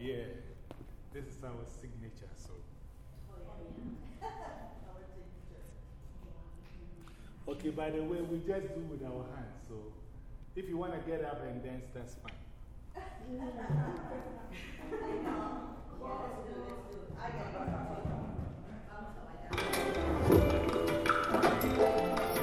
Yeah, this is our signature, so. Oh, okay, by the way, we just do with our hands, so if you want to get up and dance, that's fine. Or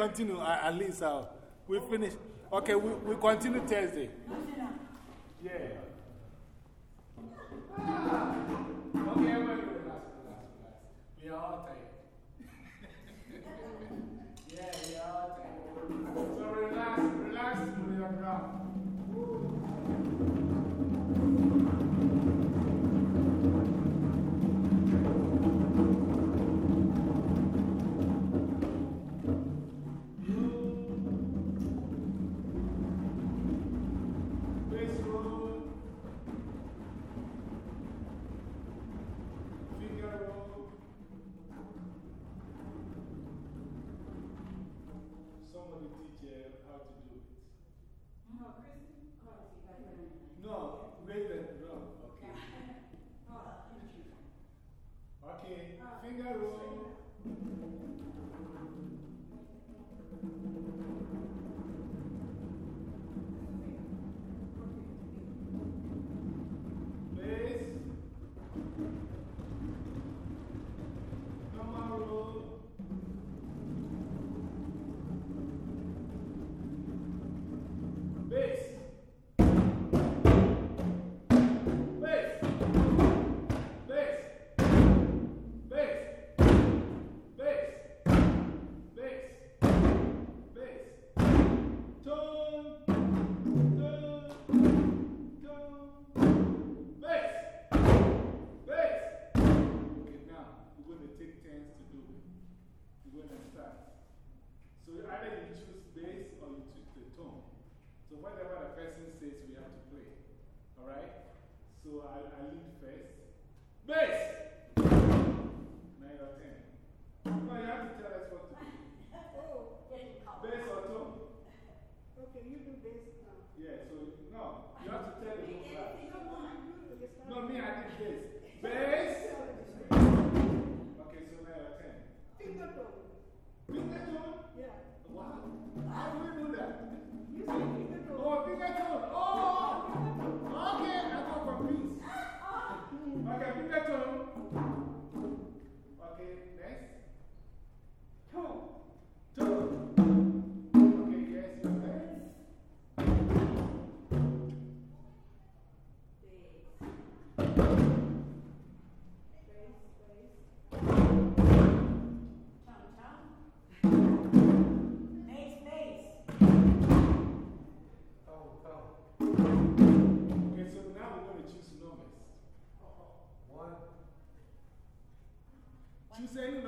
continue. Uh, at least uh, we finish. Okay, we, we continue Thursday. Yeah. Okay, wait, wait, relax, relax, relax. We are all tired. yeah, we are all tired. So relax, relax, we are ground. Bass! Nine or ten. No, you have to tell us what to do. oh, bass or tone? Okay, you do bass now. Yeah, so no, you have to tell the whole class. No, me, I did bass. Bass! okay, so nine or ten. Finger tone. Finger tone? Yeah. Wow. How do we do that? You say finger tone. Oh, finger tone. Oh! Okay, You say you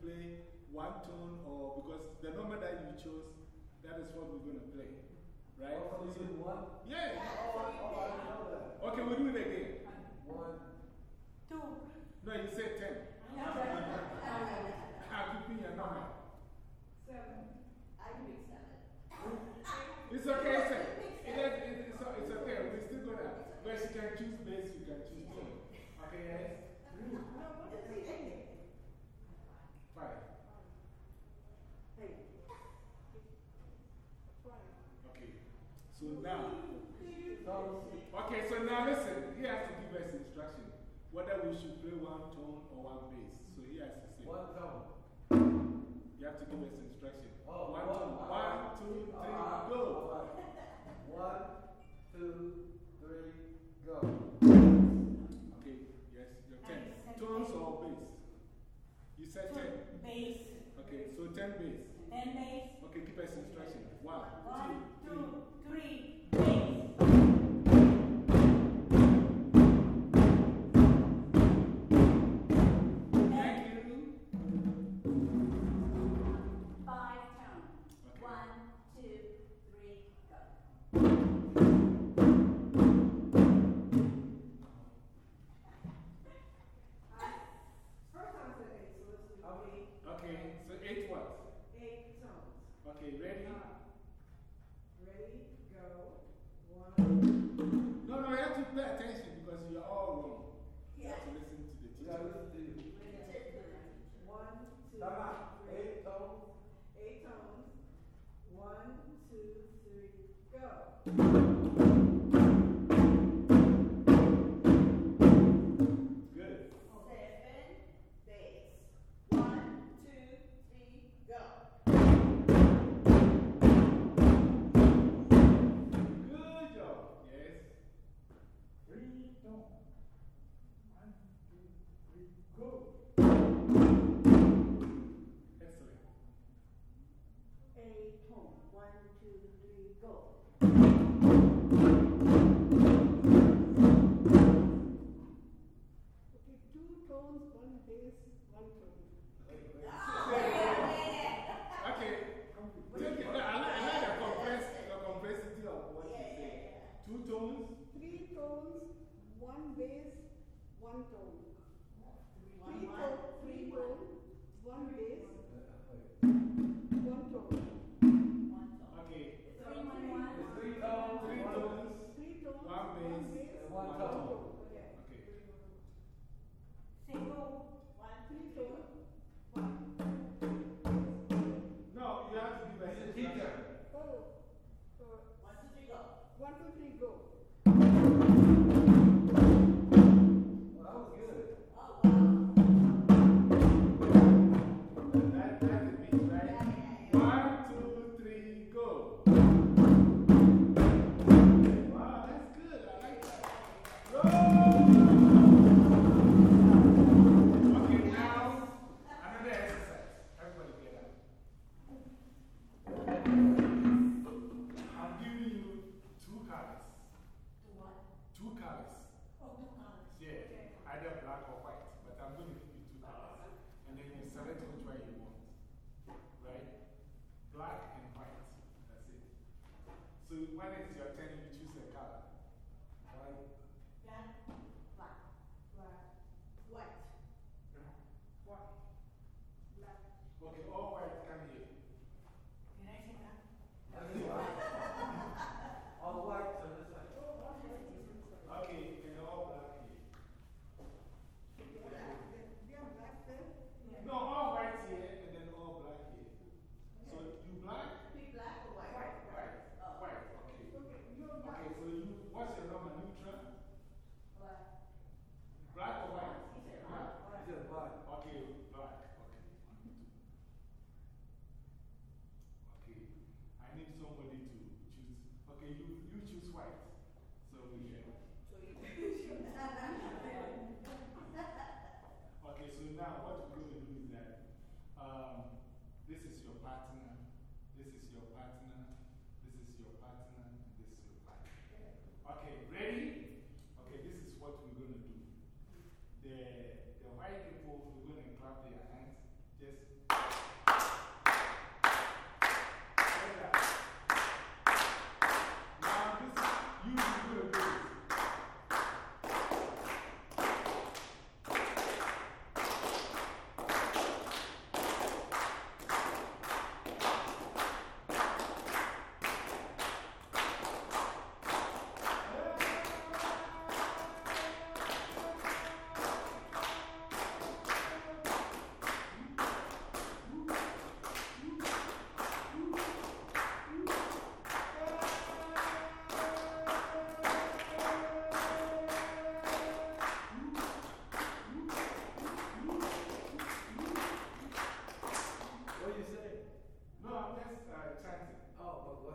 play one tune or because the number that you chose, that is what we're going to play. Right? Oh, so you one? Yeah. Oh, oh, I know that. Okay, we'll do it again. One. Two. No, you said ten. I'll no. How a number? Seven. I can be seven. It's okay, it's okay. It, it, it's, it's okay. We're still going to. But she can choose this, you can choose this. Okay, yes? No, what is? now. Okay, so now listen, he has to give us instruction whether we should play one tone or one bass. So he has to say. One tone. You have to give us instruction. Oh, one, one, uh, go. One, two, three, go. Okay, yes, your ten. Tones or bass? You said ten. Bass. Okay, so ten bass. Ten bass. Okay, give us instruction. One, one two, two, three three, things. two, three, go.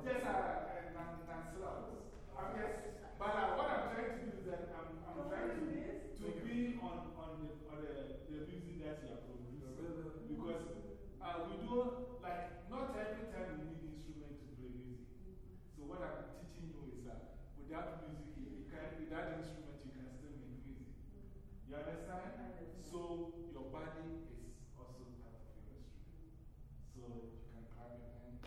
Yes, I, and, and, slow. I'm, yes, but uh, what I'm trying to do is that I'm, I'm trying to, to be on, on, the, on the, the music that you are producing. Because uh, we don't, like, not every time we need instrument to play music. So what I'm teaching you is that without music, you can, without instrument, you can still make music. You understand? So your body is also part of your instrument. So you can clap your hand.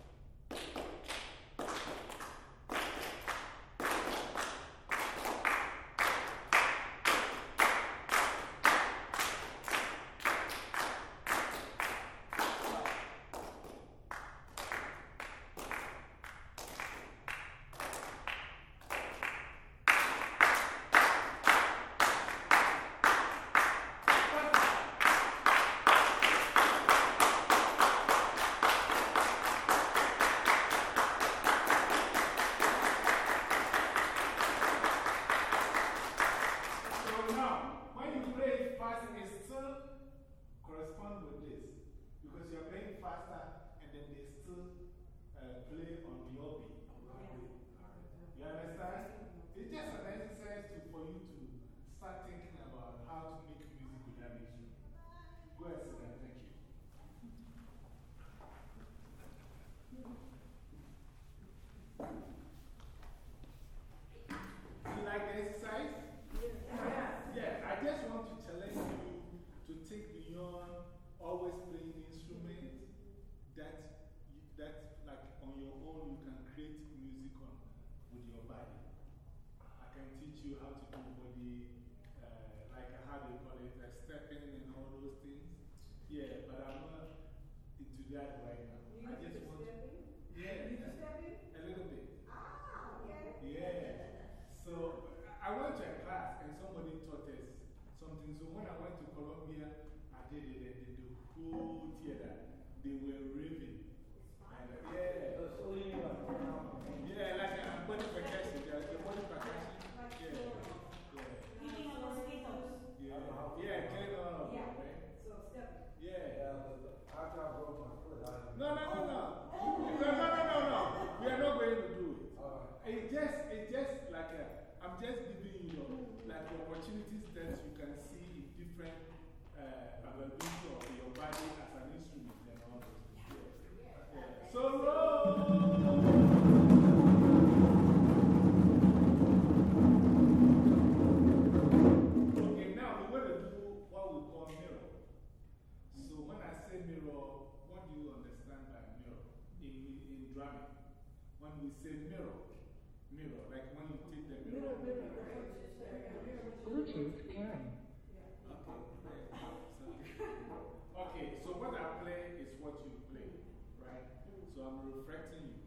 so I'm reflecting you.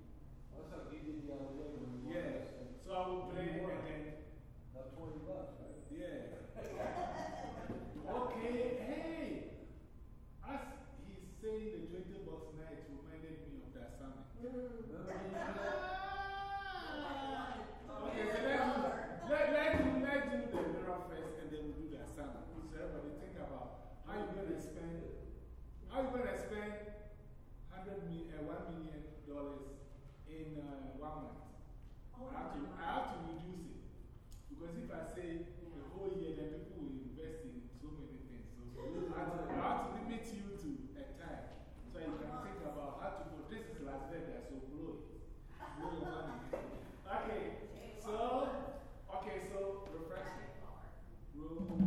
Yeah. So I will play more again. That's 20 bucks, right? Yeah. okay, hey! As he's saying the twenty bucks night reminded me of that summit. okay, so let's do, let, let's, do, let's do the mirror first and then we'll do the summit. So everybody think about how you're going to spend, how you're going to spend 100 uh, $1 million in uh, one month. Oh, I, have to, I have to reduce it. Because if I say the whole year, then people will invest in so many things. So, I, have to, I have to limit you to a time so you can think about how to go. This is Las Vegas, so blow it. Blow okay, so, okay, so refreshing. Room.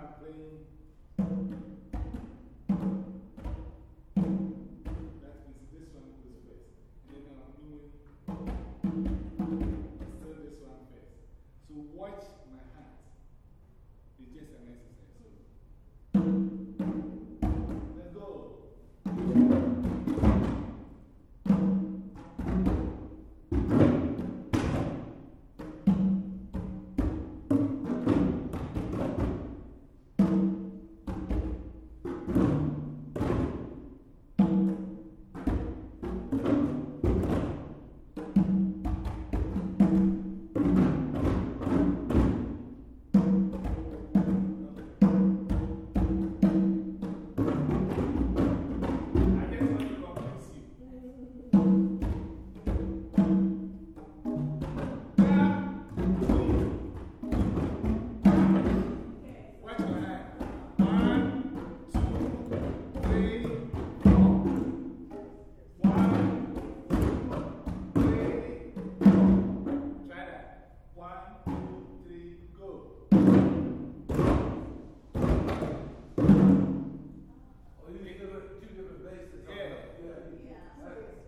not playing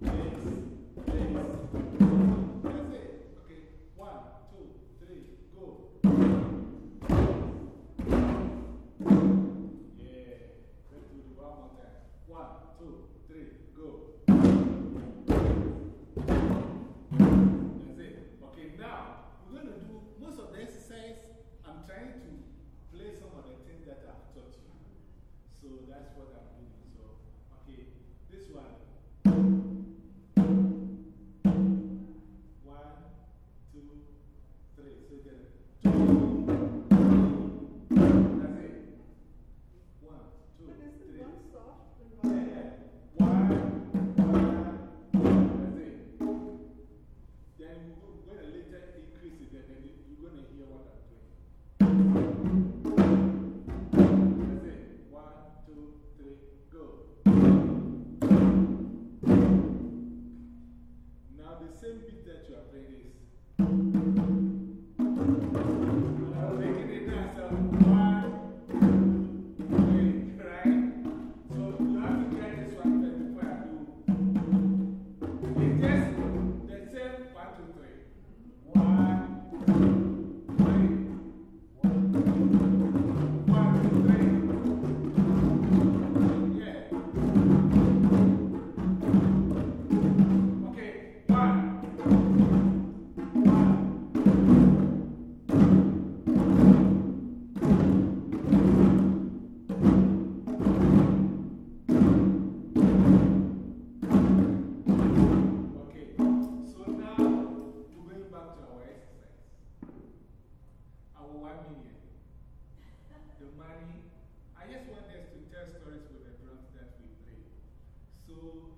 this,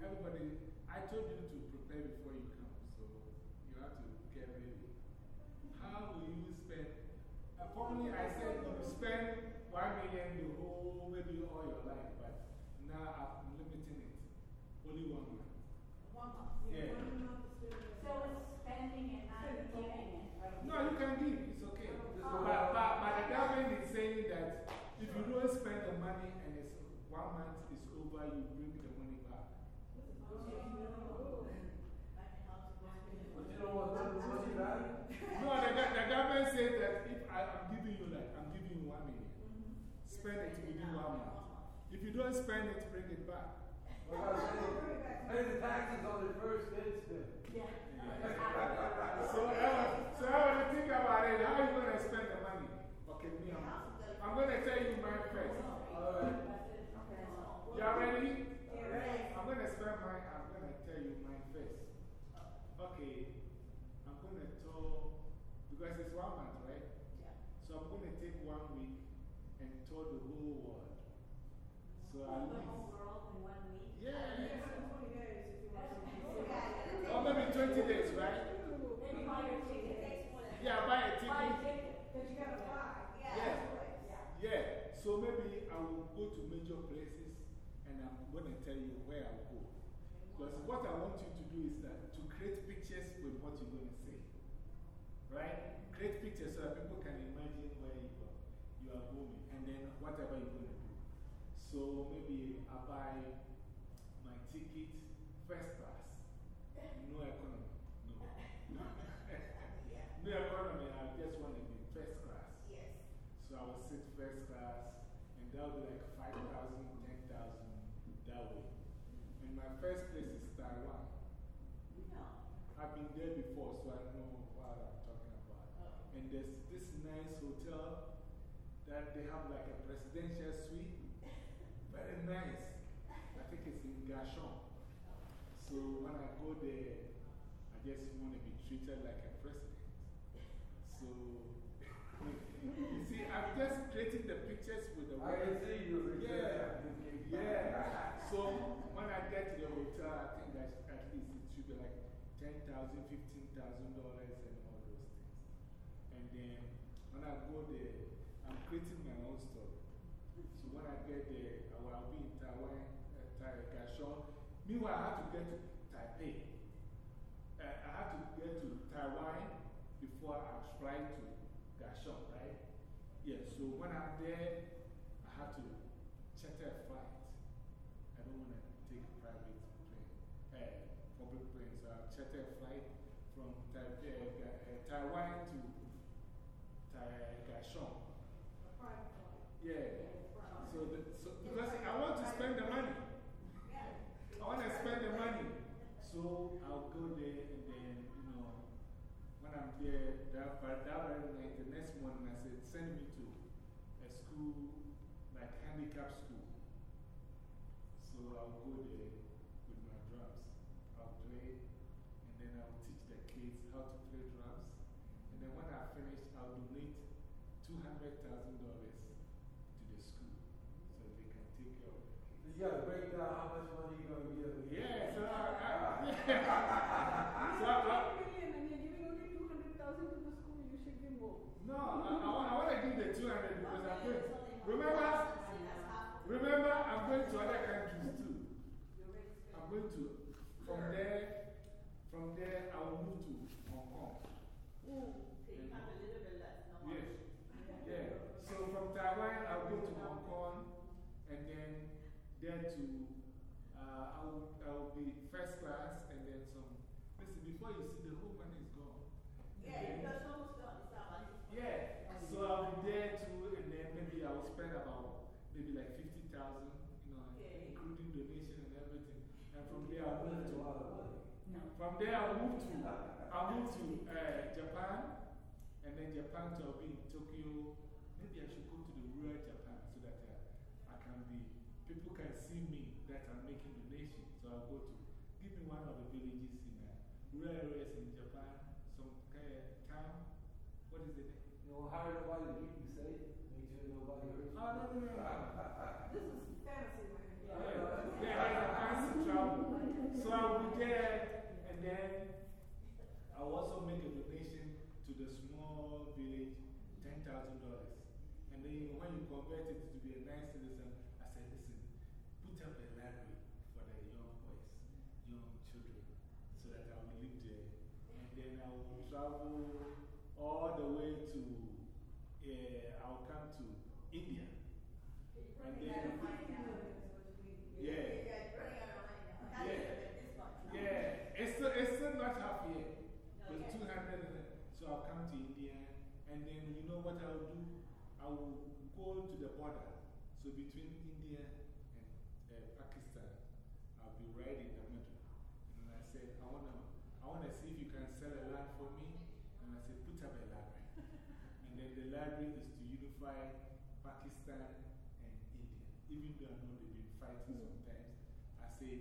everybody, I told you to prepare before you come, so you have to get ready. How will you spend? Uh, formerly, I said you will spend one million the whole, maybe all your life, but now I'm limiting it. Only one month. One month. Yeah. One month is. So it's spending and not giving it. No, you can give, it's okay. But, but, but the government is saying that if you don't spend the money and it's one month is over, you bring the money back. But you know what, what, the? No, the, the government says that if I, I'm giving you like, I'm giving you one million, spend it within one month. If you don't spend it, bring it back. What I was saying, pay the taxes on the first instance. So, uh, so I want to think about it. How are you going to spend the money? Okay, me, I'm, I'm going to tell you mine first. All right. Y'all ready? I'm going to spend mine, I'm going to tell you mine first. Okay, I'm going to tell, because it's one month, right? Yeah. So I'm going to take one week and tour the whole world. So at The whole world in one week? yeah. Twenty days if you want to. Or oh, maybe 20 days, right? Then buy your ticket. Yeah, buy a Buy a ticket. ticket. But you gotta fly. Yeah. Yeah, so maybe I will go to major places and I'm going to tell you where I will go. Because what I want you to do is that to create pictures with what you're going to say. Right? Create pictures so that people can imagine where you are, you are going and then whatever you're going to do. So maybe I buy my ticket first class. No economy. No. no economy, I just want to be first class. Yes. So I will sit first class, and that will be like 5,000, 10,000 that way. And my first place is Taiwan. I've been there before, so I know what I'm talking about. Oh. And there's this nice hotel that they have like a presidential suite. Very nice. I think it's in Kaohsiung. So when I go there, I just want to be treated like a president. So, you see, I'm just creating the pictures with the I can see you. Yeah. Yeah. So when I get to the hotel, I think that at least it should be like $10,000, $15,000 and all those things. And then when I go there, I'm creating my own story. So when I get there, I will be in Taiwan, uh, Tai Meanwhile, I have to get to Taipei. Uh, I have to get to Taiwan before I fly to Kaohsiung, right? Yeah, so when I'm there, I have to charter a flight. I don't want to plane. I've chartered a flight from uh, uh, Taiwan to Kaohsiung. Yeah. So, the, so, because I want to spend the money. I want to spend the money. So I'll go there and then, you know, when I'm there, that, that very night, the next morning, I said, send me to a school, like handicap school. So I'll go there with my drums. I'll play, and then I'll teach the kids how to play drums. And then when I finish, I'll donate $200,000 to the school so they can take care of the kids. You gotta break down how much money you're gonna give. Yeah, so I, I, so I, I, and you're giving only 200,000 to the school, you should give more. no, I, I, want, I want to give the 200 because I'm going. Remember, remember, I'm going to other countries too. I'm going to, from there, from there, I will move to Hong Kong. A little bit less. Yes. Yeah. So from Taiwan, I'll go to Hong Kong and then there to, uh, I will, I will be first class and then some. Listen, before you see, the whole money is gone. Yeah, because so I'll be there too, and then maybe I will spend about maybe like 50,000, you know, including donation from there, I'll move to, lot of from there, I'll move to, I'll move to uh, Japan, and then Japan to be in Tokyo. Maybe I should go to the rural Japan so that uh, I can be, people can see me that I'm making donations. So I'll go to, give me one of the villages in uh, rural areas in Japan, some kind of town. What is the name? You don't hire nobody to keep you safe, make sure nobody hurts you. Oh, no, no, no, no. This is fantasy land. Yeah, yeah, I have to travel. So I'll be there, and then I'll also make a donation to the small village, $10,000. And then when you convert it to be a nice citizen, I said, listen, put up a library for the young boys, young children, so that I will live there. And then I will travel all the way to, uh, I'll come to India. And then, yeah. Yeah, it's still, it's still not half yet. It's 200 and then- So I'll come to India and then you know what I'll do? I will go to the border. So between India and uh, Pakistan, I'll be right in the middle. And I said, I want to I wanna see if you can sell a land for me. And I said, put up a library. and then the library is to unify Pakistan and India. Even though I know been fighting sometimes, I say,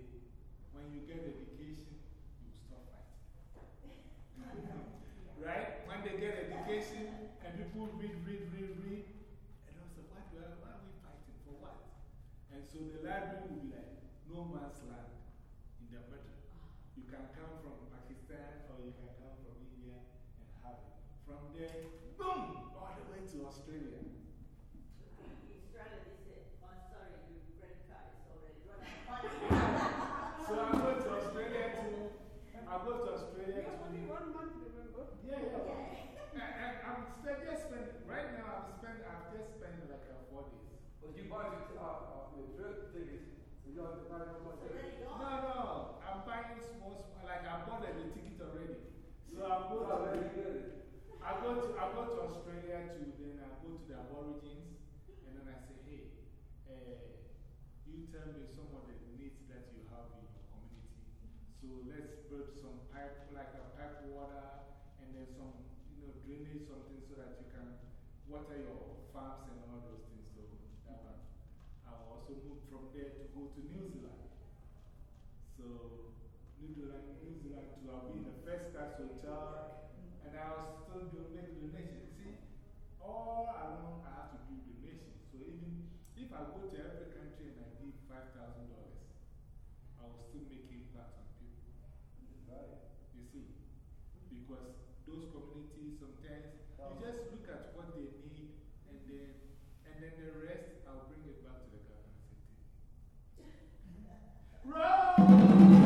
when you get education, you will stop fighting. right? When they get education and people read, read, read, read, and I what why are we fighting? For what? And so the library will be like no man's land in the middle. You can come from Pakistan or you can come from India and have it. From there, boom, all the way to Australia. So I go to Australia to, I go to Australia You have only to, one month, remember? yeah, yeah. And, and I'm still just spending, right now I'm spending, I've just spent like uh, four days. But you bought your, uh, uh, your trip tickets, so you don't have to buy no more tickets. No, no, I'm buying small, small, like I bought the ticket already. So I go Oh, to, very good. I go to, I go to Australia to, then I go to the Aborigines, and then I say, hey, uh, you tell me some of the needs that you have in your community. So let's build some pipe, like a pipe water, and then some, you know, drainage something so that you can water your farms and all those things. So that one. I'll also moved from there to go to New Zealand. So, New Zealand, New Zealand to I'll be in the first class hotel, and I'll still do make donations. See, all along I have to do donations. So, even if I go to every country and I give $5,000, I will still make impact on people. Right. You see, because those communities sometimes you just look at what they need and then, and then the rest I'll bring it back to the government and say,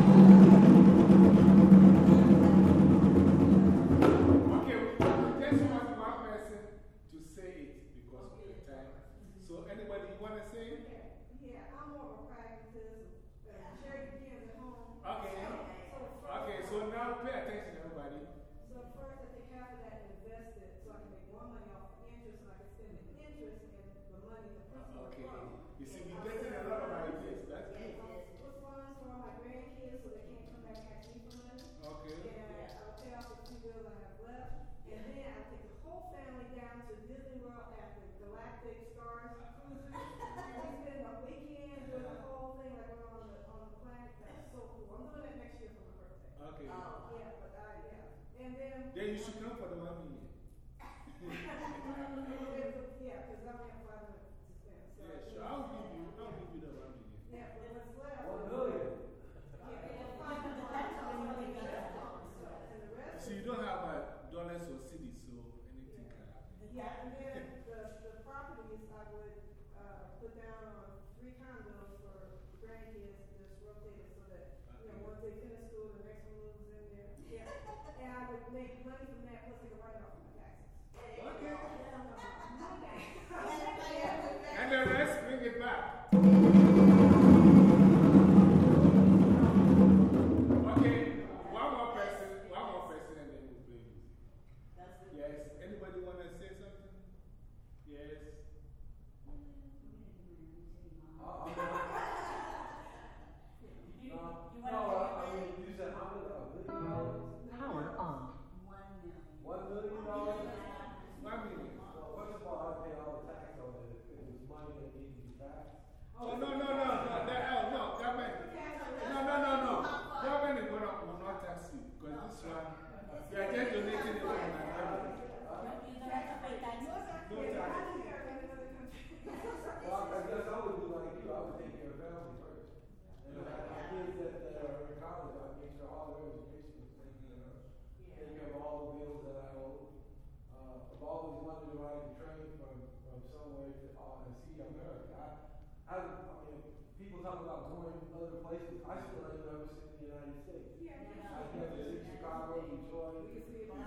Detroit.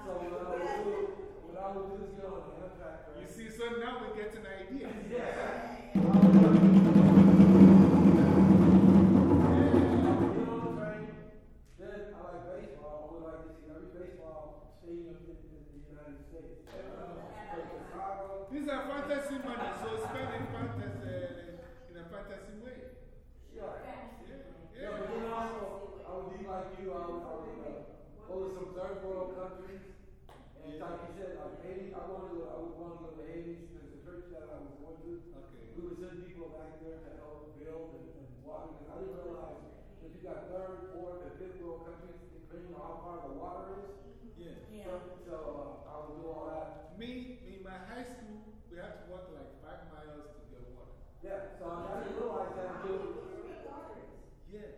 So what I would do, what I would do is get on the Amtrak train. You see, so now we get an idea. Yeah. Then I like baseball. I would like to see every baseball stadium in, in the United States. So Chicago. These are fantasy money, so spend it fantasy, in a fantasy way. Yeah. Yeah, Yeah, yeah. but then also, I would be like you. I would, I would uh, go to some third world countries. And like he said, like Haiti, I wanted to, I would want to go to Haiti because the church that I was going to, Okay. we would send people back there to help build and, and water. Because I didn't realize that you got third, fourth, and fifth world countries, depending on how far the water is. Yeah. So, so uh, I would do all that. Me, in my high school, we had to walk like five miles to get water. Yeah, so I didn't realize that until. Yeah.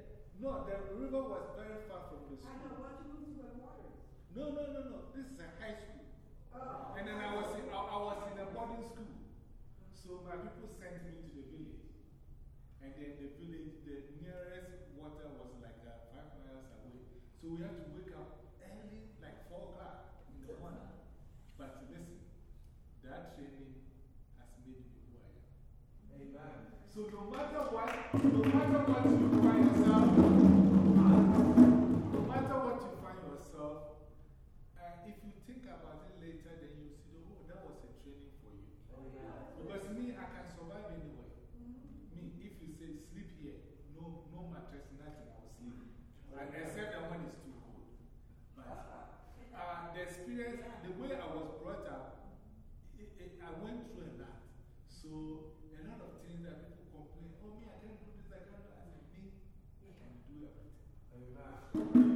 No, the river was very far from the I school. know, once you move to where the water is. No, no, no, no. This is a high school. Oh. And then I was in, I, I was in a boarding school. So my people sent me to the village. And then the village, the nearest water was like uh, five miles away. So we had to wake up early, like four o'clock in the morning. But listen, that training has made me who I am. Amen. So no matter what, no matter what you find yourself, no matter what you find yourself, if you think about it later, then you see, oh, that was a training for you. Because me, I can survive anywhere. Me, if you say sleep here, no, no mattress, nothing, I will sleep. And except that when is too cold. But uh, the experience, the way I was brought up, it, it, I went through a lot. So, a lot of things that people complain, oh, me, I can't do this, I can't do that. I said, me, I can do everything.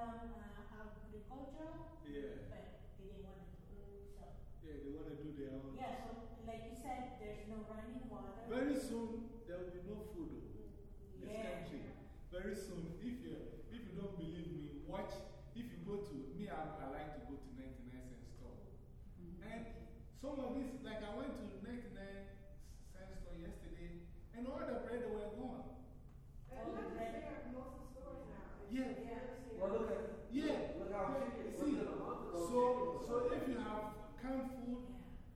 To uh, agricultural, Yeah. but he didn't want to do so. Yeah, they want to do their own. Yeah, so like you said, there's no running water. Very soon, there will be no food in this Yeah. country. Very soon, if you, if you don't believe me, watch. If you go to, me, I, I like to go to 99 cent store. And some of these, like I went to 99 cent store yesterday, and all the bread were gone. And not just there, most the stores now. It's- Yeah. it's- Well, look at, Yeah. look how Yeah, chicken, see, within a. So, so if you have canned food,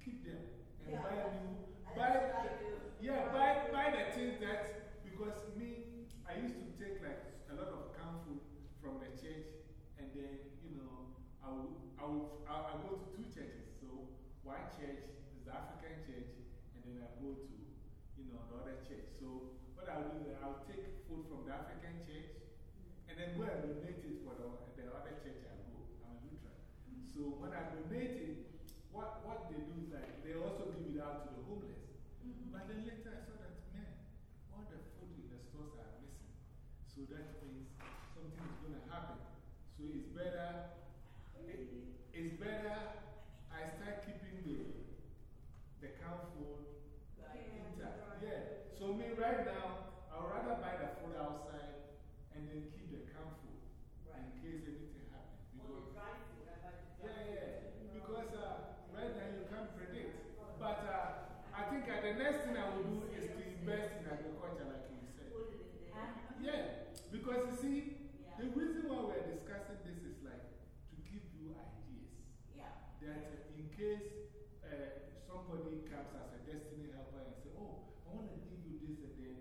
keep them and Yeah. buy new. And Buy, that's what I do. yeah, buy, buy the things that, because me, I used to take like a lot of canned food from the church and then, you know, I would, I would, I, I go to two churches. So one church is the African church and then I go to, you know, another church. So what I'll do is I'll take food from the African church and then go and donate it for the, the other church I go. I'm a Lutheran. So when I donate it, what, what they do is like, they also give it out to the homeless. Mm-hmm. But then later I saw that, man, all the food in the stores are missing. So that means something is going to happen. So it's better, it, it's better I start keeping the, the canned food intact. Yeah. So me right now, I'd rather buy the food outside and then keep the canned food in case anything happens. Because, yeah, yeah. Because uh, right now you can't predict. But uh, I think uh, the next thing I will do is to invest in agriculture, like you said. Yeah. Because you see, the reason why we're discussing this is like to give you ideas Yeah. that in case uh, somebody comes as a destiny helper and say, Oh, I want to give you this and then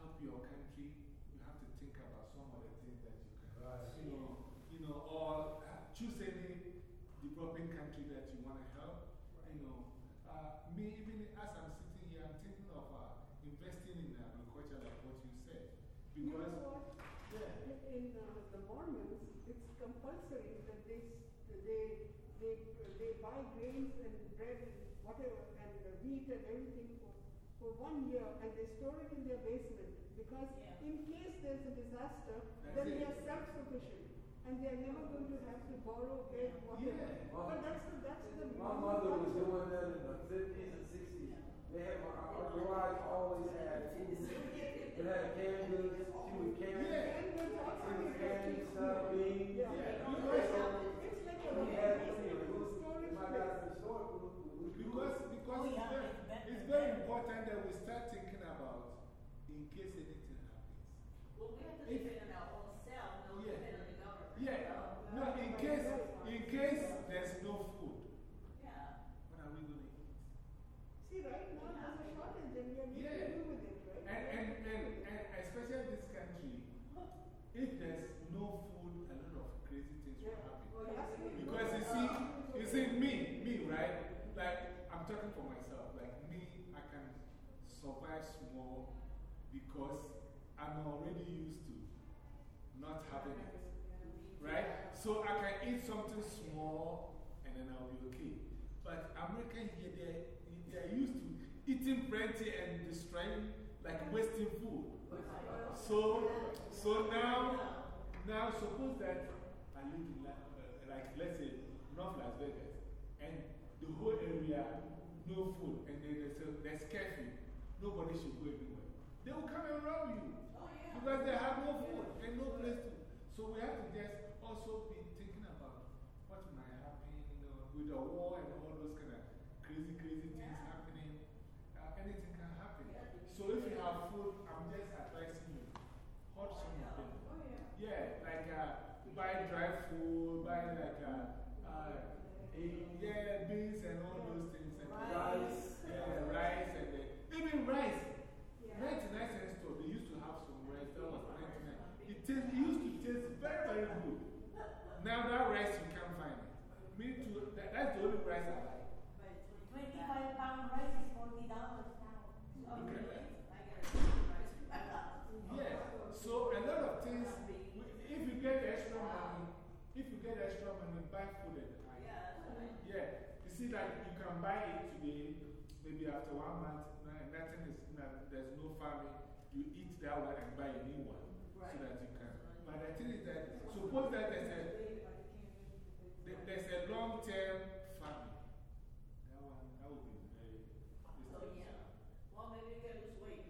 help your country, you have to think about some of the things that you can, Right. you know, you know, or uh, choose any developing country that you want to help. You know, uh, me, even as I'm sitting here, I'm thinking of uh, investing in agriculture, like what you said. You know Because, what? yeah. In uh, the Mormons, it's compulsory that they, they, they, they buy grains and bread and whatever and wheat and everything for, for one year and they store it in their basement because Yeah. in case there's a disaster, That's then it. they are self-sufficient and they are never going to have to borrow, beg, whatever. Yeah. But that's the, that's the. My mother was doing that in the fifties and sixties. They had, my, our garage always had food. It had canned goods, she would can, Yeah. And there's also she would can interesting- stuff, beans. Yeah. Yeah. It's like a We had, basic you know, storage my place. guys in the store, we, we, we. Because, because Oh, it's, yeah, very, it's better it's very important that we start thinking about in case anything happens. Well, we have to if, depend on our own self, uh, no yeah, no, in case, in case there's no food, yeah. what are we going to eat? See, right now there's a shortage and we are making Yeah. do with it, right? And, and, and, and especially this country, if there's no food, a lot of crazy things will happen. Well, absolutely. Because you see, you see, me, me, right? Like, I'm talking for myself. Like, me, I can survive small because I'm already used to not having it. Right? So I can eat something small and then I'll be okay. But Americans here, they're, they're used to eating plenty and destroying, like wasting food. So, so now, now suppose that I live in, uh, like, let's say, North Las Vegas, and the whole area, no food, and then there's, a, there's curfew. Nobody should go anywhere. They will come and rob you. Because they have no food and no place to. So we have to just also be thinking about what might happen, you know, with the war and all those kind of crazy, crazy things happening. Uh, anything can happen. So if you have food, I'm just advising you, hold some of them. Oh, yeah. Yeah, like uh, buy dry food, buy like uh, uh, yeah, beans and all those things. And Rice. Yeah, rice and then, even rice. Yeah. 99 cent store, they used to have some rice that was 99. It, it used to taste very, very good. Now that rice, you can't find it. Me too, that, that's the only rice I like. 25 pound rice is $40 now. Okay. at that. Yeah, so a lot of things, if you get extra money, if you get extra money, buy food at the time. Yeah, you see, that you can buy it today, maybe after one month, is, not, there's no farming, you eat that one and buy a new one so that you can. But the thing is that, suppose that there's a, there's a long term farming. That one, that would be very. Oh, yeah. Well, maybe you can lose weight.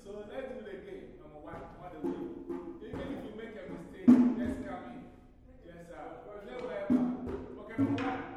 So let's do it again. Number one, what do we Even if you make a mistake, let's come in. Yes, sir. Well, never ever. Okay, number one.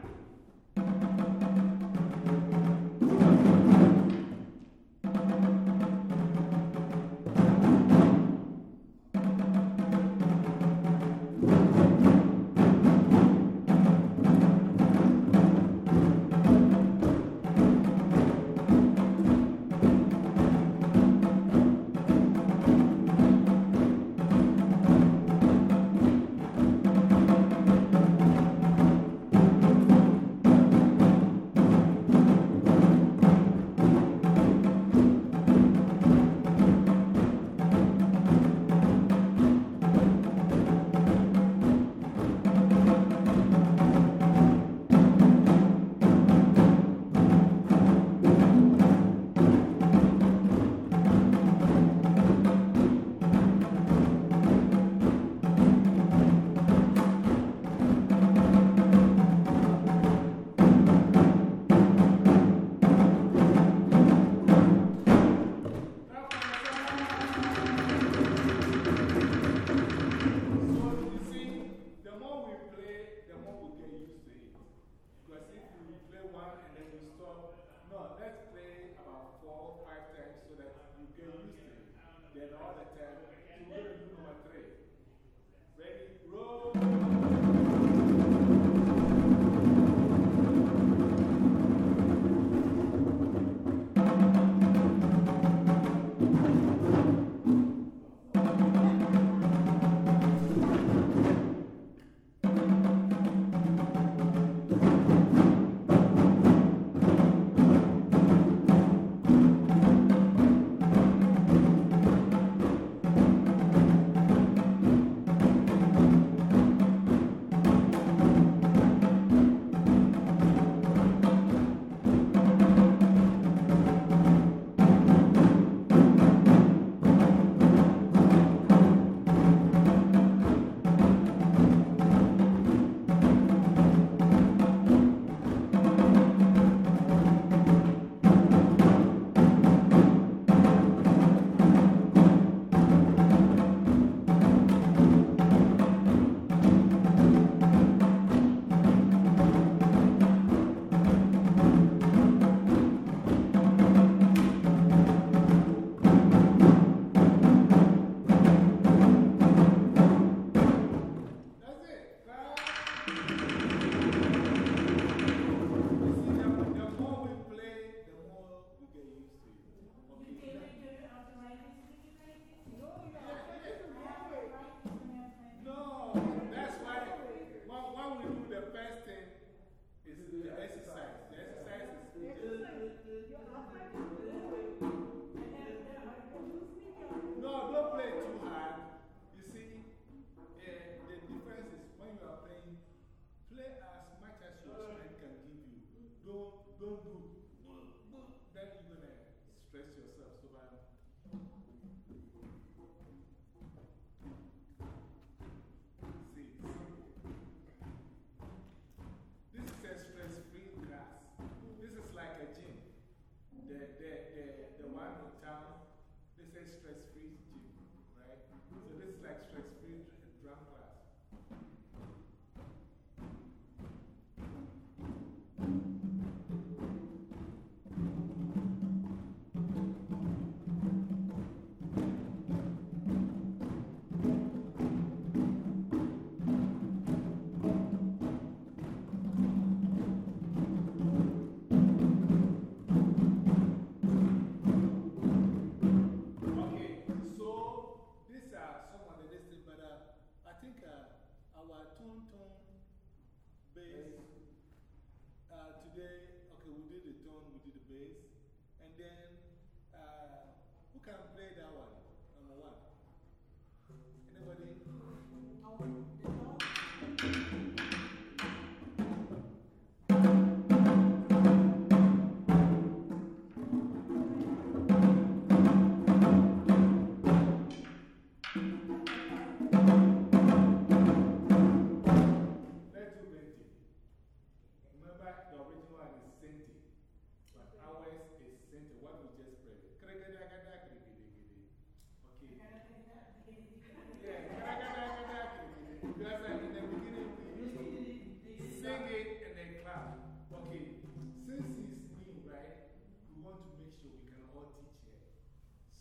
days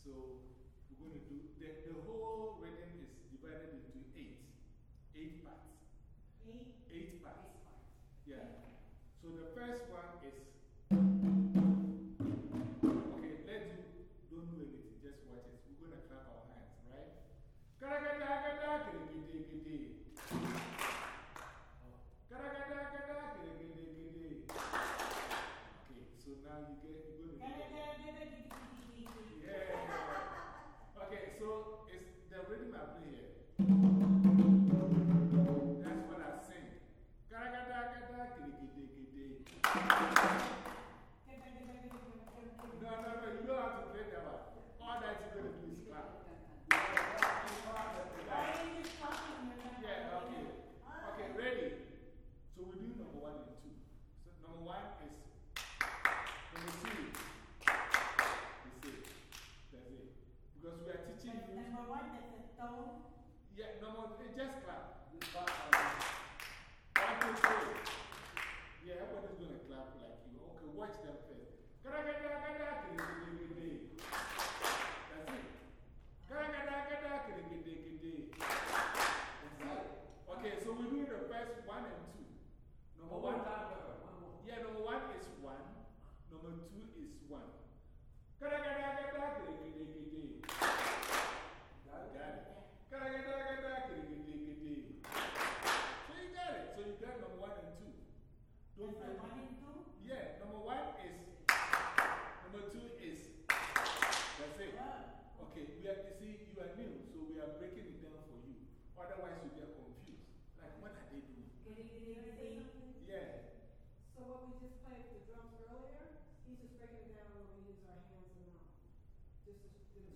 So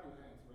clap your hands.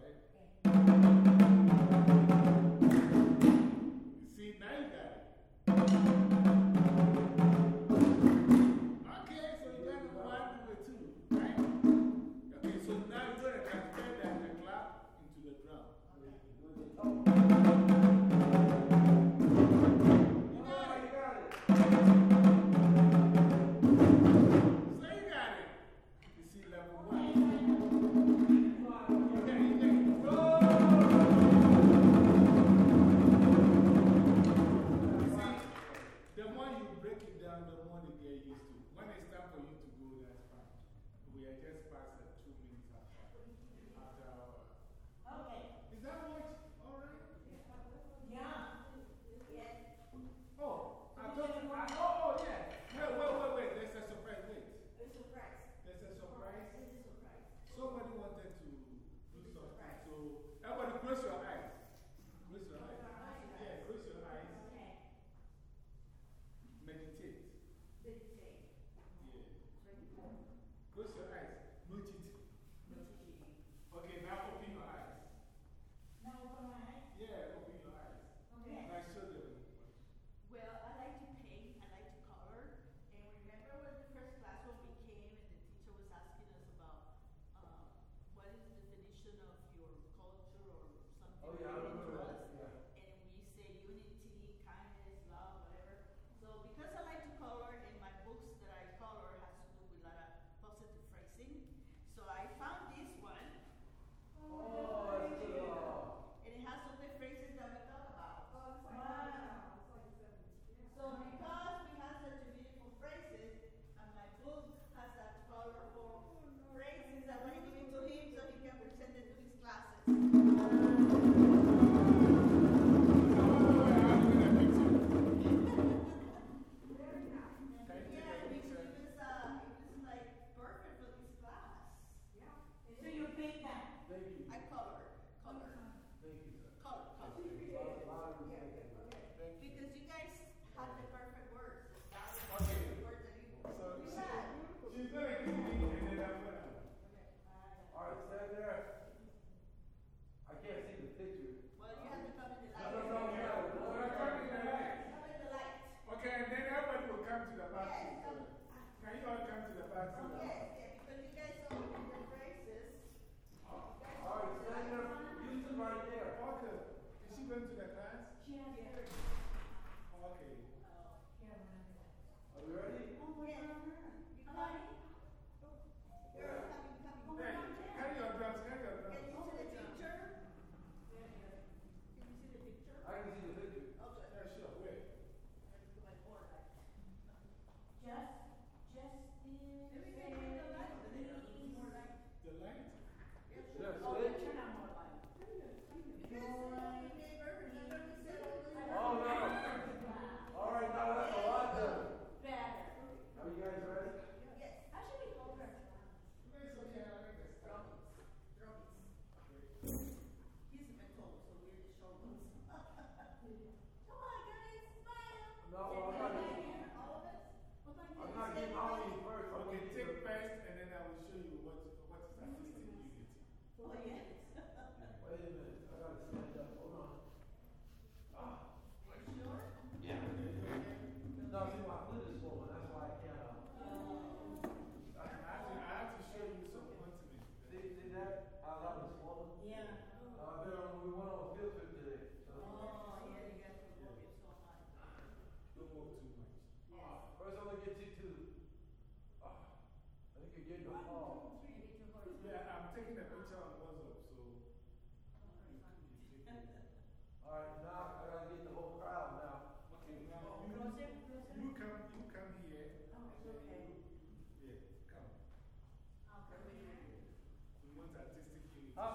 Huh?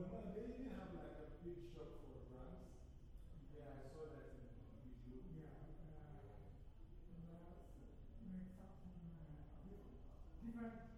Mama, they even have like a big shop for drums. Yeah, I saw that in the video. Yeah. Uh, different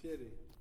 cheirei.